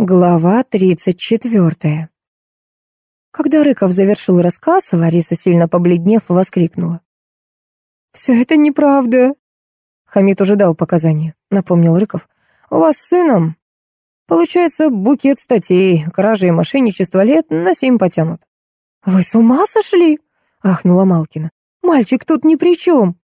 Глава тридцать четвертая. Когда Рыков завершил рассказ, Лариса, сильно побледнев, воскликнула. «Все это неправда!» Хамид уже дал показания, напомнил Рыков. «У вас с сыном, получается, букет статей, кражи и мошенничество лет на семь потянут». «Вы с ума сошли?» — ахнула Малкина. «Мальчик тут ни при чем!»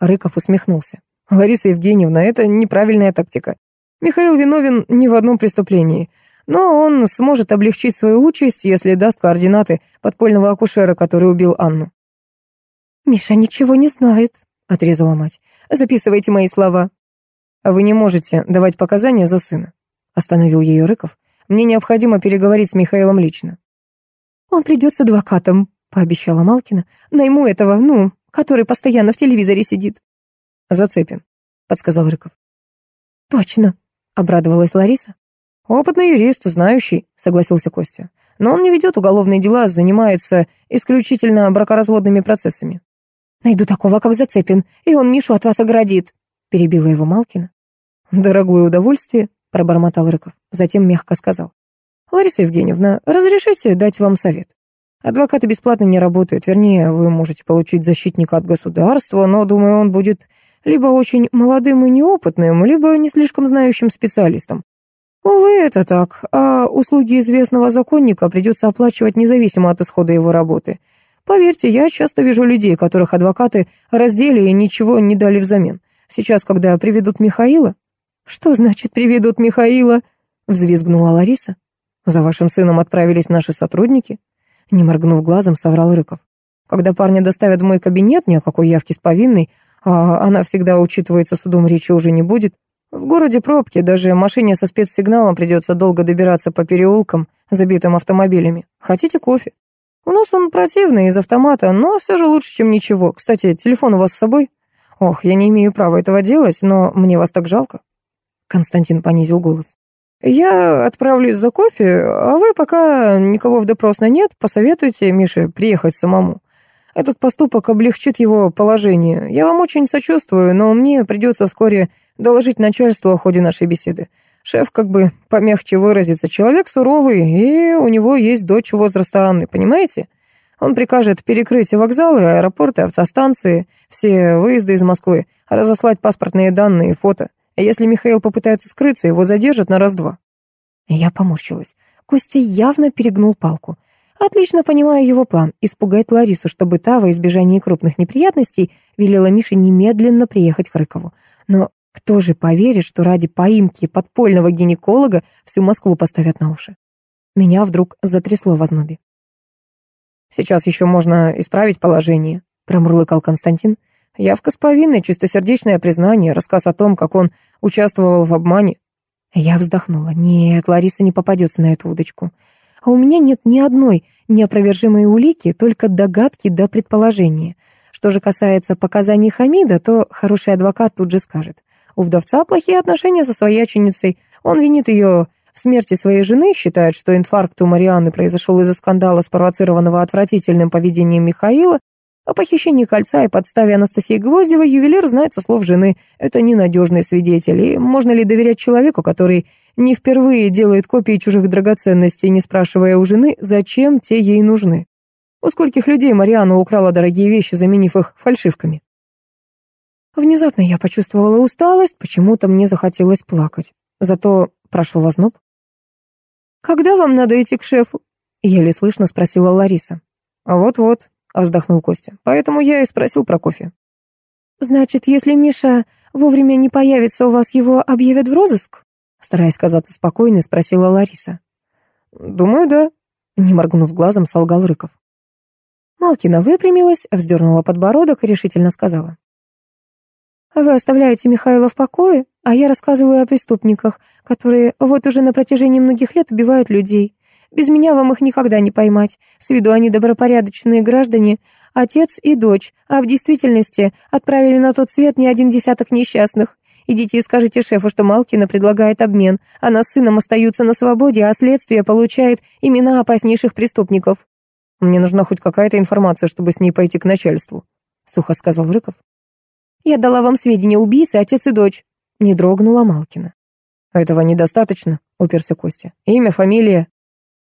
Рыков усмехнулся. «Лариса Евгеньевна, это неправильная тактика. Михаил виновен не в одном преступлении, но он сможет облегчить свою участь, если даст координаты подпольного акушера, который убил Анну. «Миша ничего не знает», — отрезала мать. «Записывайте мои слова». «Вы не можете давать показания за сына», — остановил ее Рыков. «Мне необходимо переговорить с Михаилом лично». «Он придет с адвокатом», — пообещала Малкина. «Найму этого, ну, который постоянно в телевизоре сидит». «Зацепин», — подсказал Рыков. «Точно», обрадовалась Лариса. «Опытный юрист, знающий», — согласился Костя. «Но он не ведет уголовные дела, занимается исключительно бракоразводными процессами». «Найду такого, как Зацепин, и он Мишу от вас оградит», — перебила его Малкина. «Дорогое удовольствие», — пробормотал Рыков. Затем мягко сказал. «Лариса Евгеньевна, разрешите дать вам совет? Адвокаты бесплатно не работают, вернее, вы можете получить защитника от государства, но, думаю, он будет либо очень молодым и неопытным, либо не слишком знающим специалистом. Увы, это так, а услуги известного законника придется оплачивать независимо от исхода его работы. Поверьте, я часто вижу людей, которых адвокаты раздели и ничего не дали взамен. Сейчас, когда приведут Михаила... «Что значит приведут Михаила?» — взвизгнула Лариса. «За вашим сыном отправились наши сотрудники?» Не моргнув глазом, соврал Рыков. «Когда парня доставят в мой кабинет, ни о какой явке с повинной, а она всегда учитывается судом, речи уже не будет. В городе пробки, даже машине со спецсигналом придется долго добираться по переулкам, забитым автомобилями. Хотите кофе? У нас он противный, из автомата, но все же лучше, чем ничего. Кстати, телефон у вас с собой? Ох, я не имею права этого делать, но мне вас так жалко. Константин понизил голос. Я отправлюсь за кофе, а вы, пока никого в допрос нет, посоветуйте Мише приехать самому. Этот поступок облегчит его положение. Я вам очень сочувствую, но мне придется вскоре доложить начальству о ходе нашей беседы. Шеф, как бы помягче выразиться, человек суровый, и у него есть дочь возраста Анны, понимаете? Он прикажет перекрыть вокзалы, аэропорты, автостанции, все выезды из Москвы, разослать паспортные данные и фото. Если Михаил попытается скрыться, его задержат на раз-два. Я поморщилась. Костя явно перегнул палку. Отлично понимаю его план — испугать Ларису, чтобы та, во избежание крупных неприятностей, велела Мише немедленно приехать к Рыкову. Но кто же поверит, что ради поимки подпольного гинеколога всю Москву поставят на уши? Меня вдруг затрясло в ознобе. «Сейчас еще можно исправить положение», — промурлыкал Константин. «Явка с повинной, чистосердечное признание, рассказ о том, как он участвовал в обмане». Я вздохнула. «Нет, Лариса не попадется на эту удочку а у меня нет ни одной неопровержимой улики, только догадки да предположения. Что же касается показаний Хамида, то хороший адвокат тут же скажет. У вдовца плохие отношения со свояченицей, он винит ее в смерти своей жены, считает, что инфаркт у Марианны произошел из-за скандала, спровоцированного отвратительным поведением Михаила, о похищении кольца и подставе Анастасии Гвоздевой ювелир знает со слов жены. Это ненадежный свидетель, и можно ли доверять человеку, который не впервые делает копии чужих драгоценностей, не спрашивая у жены, зачем те ей нужны? У скольких людей Марианна украла дорогие вещи, заменив их фальшивками? Внезапно я почувствовала усталость, почему-то мне захотелось плакать. Зато прошел озноб. «Когда вам надо идти к шефу?» — еле слышно спросила Лариса. «Вот-вот», вздохнул Костя. «Поэтому я и спросил про кофе». «Значит, если Миша вовремя не появится, у вас его объявят в розыск?» Стараясь казаться спокойной, спросила Лариса. «Думаю, да», — не моргнув глазом, солгал Рыков. Малкина выпрямилась, вздернула подбородок и решительно сказала. «Вы оставляете Михаила в покое, а я рассказываю о преступниках, которые вот уже на протяжении многих лет убивают людей. Без меня вам их никогда не поймать. С виду они добропорядочные граждане, отец и дочь, а в действительности отправили на тот свет не один десяток несчастных. Идите и скажите шефу, что Малкина предлагает обмен. Она с сыном остаются на свободе, а следствие получает имена опаснейших преступников. Мне нужна хоть какая-то информация, чтобы с ней пойти к начальству, сухо сказал Рыков. Я дала вам сведения убийцы, отец и дочь. Не дрогнула Малкина. Этого недостаточно, уперся Костя. Имя, фамилия.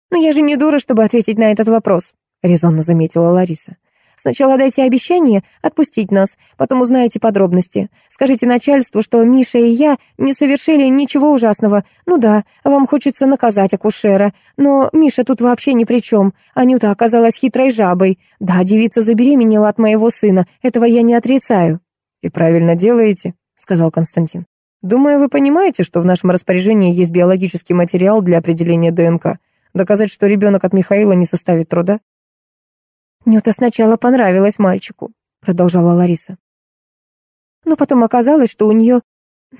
«Но я же не дура, чтобы ответить на этот вопрос», — резонно заметила Лариса. Сначала дайте обещание отпустить нас, потом узнаете подробности. Скажите начальству, что Миша и я не совершили ничего ужасного. Ну да, вам хочется наказать акушера, но Миша тут вообще ни при чем. Анюта оказалась хитрой жабой. Да, девица забеременела от моего сына, этого я не отрицаю». «И правильно делаете», — сказал Константин. «Думаю, вы понимаете, что в нашем распоряжении есть биологический материал для определения ДНК. Доказать, что ребенок от Михаила не составит труда. «Нюта сначала понравилась мальчику», — продолжала Лариса. Но потом оказалось, что у нее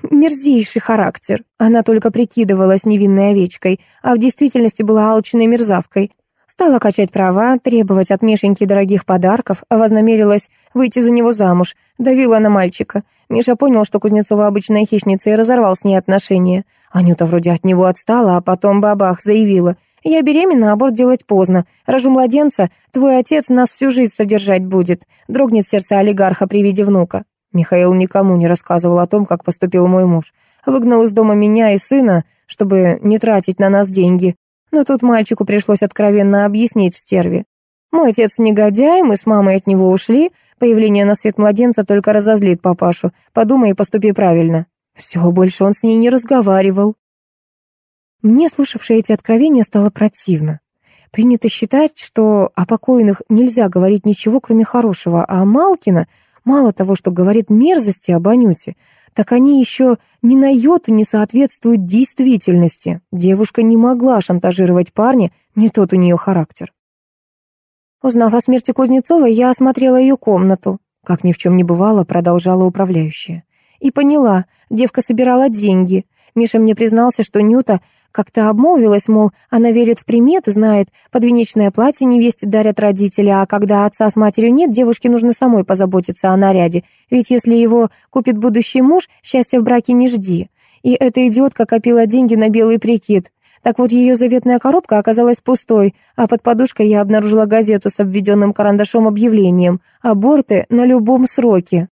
мерзейший характер. Она только прикидывалась невинной овечкой, а в действительности была алчной мерзавкой. Стала качать права, требовать от Мишеньки дорогих подарков, а вознамерилась выйти за него замуж, давила на мальчика. Миша понял, что Кузнецова обычная хищница, и разорвал с ней отношения. Анюта вроде от него отстала, а потом бабах заявила — я беременна, аборт делать поздно. Рожу младенца, твой отец нас всю жизнь содержать будет. Дрогнет сердце олигарха при виде внука. Михаил никому не рассказывал о том, как поступил мой муж. Выгнал из дома меня и сына, чтобы не тратить на нас деньги. Но тут мальчику пришлось откровенно объяснить стерве. Мой отец негодяй, мы с мамой от него ушли. Появление на свет младенца только разозлит папашу. Подумай и поступи правильно. Все, больше он с ней не разговаривал. Мне, слушавшей эти откровения, стало противно. Принято считать, что о покойных нельзя говорить ничего, кроме хорошего, а Малкина, мало того, что говорит мерзости об Анюте, так они еще ни на йоту не соответствуют действительности. Девушка не могла шантажировать парня, не тот у нее характер. Узнав о смерти Кузнецова, я осмотрела ее комнату. Как ни в чем не бывало, продолжала управляющая. И поняла, девка собирала деньги. Миша мне признался, что Нюта как-то обмолвилась, мол, она верит в приметы, знает, подвенечное платье невесте дарят родители, а когда отца с матерью нет, девушке нужно самой позаботиться о наряде, ведь если его купит будущий муж, счастья в браке не жди. И эта идиотка копила деньги на белый прикид. Так вот, ее заветная коробка оказалась пустой, а под подушкой я обнаружила газету с обведенным карандашом объявлением «Аборты на любом сроке».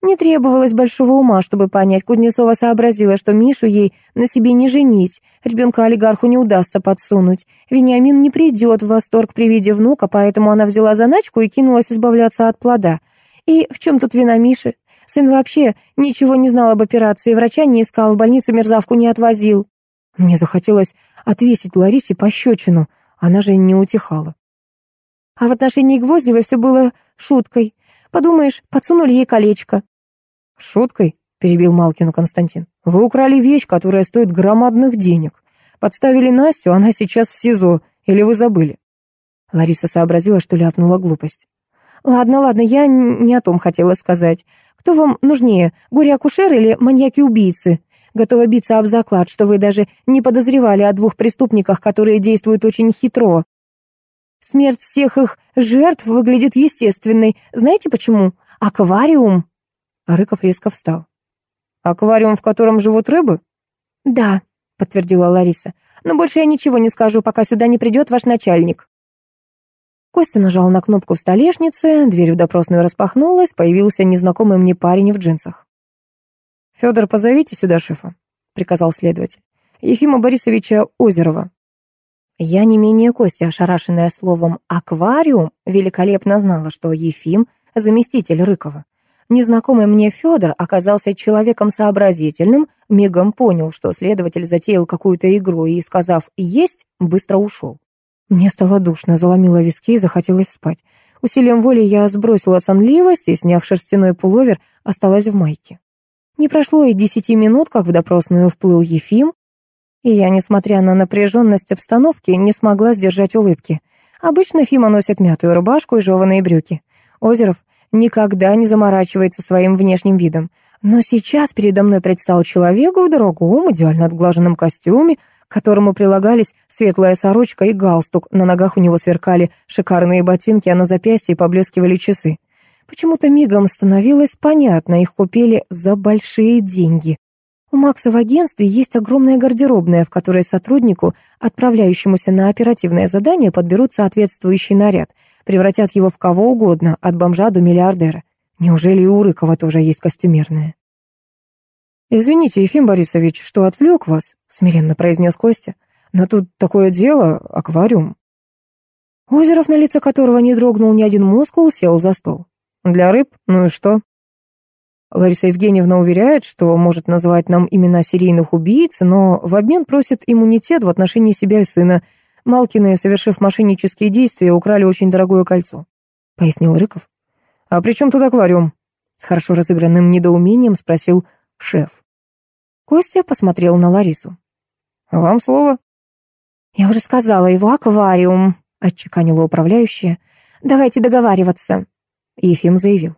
Не требовалось большого ума, чтобы понять. Кузнецова сообразила, что Мишу ей на себе не женить. Ребенка олигарху не удастся подсунуть. Вениамин не придет в восторг при виде внука, поэтому она взяла заначку и кинулась избавляться от плода. И в чем тут вина Миши? Сын вообще ничего не знал об операции, врача не искал, в больницу мерзавку не отвозил. Мне захотелось отвесить Ларисе пощечину. Она же не утихала. А в отношении Гвоздевой все было шуткой. Подумаешь, подсунули ей колечко. «Шуткой?» — перебил Малкину Константин. «Вы украли вещь, которая стоит громадных денег. Подставили Настю, она сейчас в СИЗО. Или вы забыли?» Лариса сообразила, что ляпнула глупость. «Ладно, ладно, я не о том хотела сказать. Кто вам нужнее, горе-акушер или маньяки-убийцы? Готова биться об заклад, что вы даже не подозревали о двух преступниках, которые действуют очень хитро. Смерть всех их жертв выглядит естественной. Знаете почему? Аквариум!» Рыков резко встал. «Аквариум, в котором живут рыбы?» «Да», — подтвердила Лариса. «Но больше я ничего не скажу, пока сюда не придет ваш начальник». Костя нажал на кнопку в столешнице, дверь в допросную распахнулась, появился незнакомый мне парень в джинсах. «Федор, позовите сюда шефа», — приказал следователь. «Ефима Борисовича Озерова». Я не менее Кости, ошарашенная словом «аквариум», великолепно знала, что Ефим — заместитель Рыкова. Незнакомый мне Федор оказался человеком сообразительным, мигом понял, что следователь затеял какую-то игру и, сказав «есть», быстро ушел. Мне стало душно, заломило виски и захотелось спать. Усилием воли я сбросила сонливость и, сняв шерстяной пуловер, осталась в майке. Не прошло и десяти минут, как в допросную вплыл Ефим, и я, несмотря на напряженность обстановки, не смогла сдержать улыбки. Обычно Фима носит мятую рубашку и жеваные брюки. Озеров никогда не заморачивается своим внешним видом. Но сейчас передо мной предстал человек в дорогом, идеально отглаженном костюме, к которому прилагались светлая сорочка и галстук, на ногах у него сверкали шикарные ботинки, а на запястье поблескивали часы. Почему-то мигом становилось понятно, их купили за большие деньги. У Макса в агентстве есть огромная гардеробная, в которой сотруднику, отправляющемуся на оперативное задание, подберут соответствующий наряд — превратят его в кого угодно, от бомжа до миллиардера. Неужели и у Рыкова тоже есть костюмерная? «Извините, Ефим Борисович, что отвлек вас», — смиренно произнес Костя. «Но тут такое дело, аквариум». Озеров, на лице которого не дрогнул ни один мускул, сел за стол. «Для рыб? Ну и что?» Лариса Евгеньевна уверяет, что может назвать нам имена серийных убийц, но в обмен просит иммунитет в отношении себя и сына. Малкины, совершив мошеннические действия, украли очень дорогое кольцо», — пояснил Рыков. «А при чем тут аквариум?» — с хорошо разыгранным недоумением спросил шеф. Костя посмотрел на Ларису. «Вам слово?» «Я уже сказала его аквариум», — отчеканила управляющая. «Давайте договариваться», — Ефим заявил.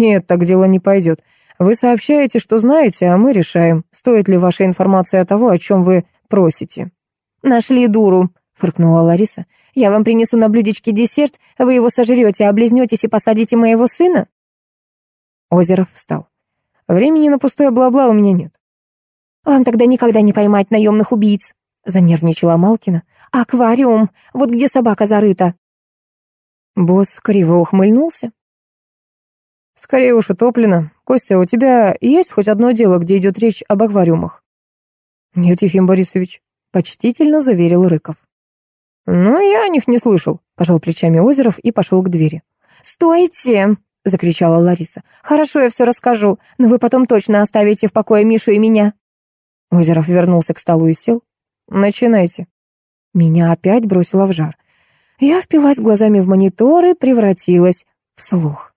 «Нет, так дело не пойдет. Вы сообщаете, что знаете, а мы решаем, стоит ли ваша информация того, о чем вы просите». «Нашли дуру», — фыркнула Лариса. «Я вам принесу на блюдечке десерт, вы его сожрете, облизнетесь и посадите моего сына?» Озеров встал. «Времени на пустое бла-бла у меня нет. «Вам тогда никогда не поймать наемных убийц», — занервничала Малкина. «Аквариум, вот где собака зарыта». Босс криво ухмыльнулся. «Скорее уж утоплено. Костя, у тебя есть хоть одно дело, где идет речь об аквариумах?» «Нет, Ефим Борисович», — почтительно заверил Рыков. «Ну, я о них не слышал», — пожал плечами Озеров и пошел к двери. «Стойте!» — закричала Лариса. «Хорошо, я все расскажу, но вы потом точно оставите в покое Мишу и меня». Озеров вернулся к столу и сел. «Начинайте». Меня опять бросило в жар. Я впилась глазами в монитор и превратилась в слух.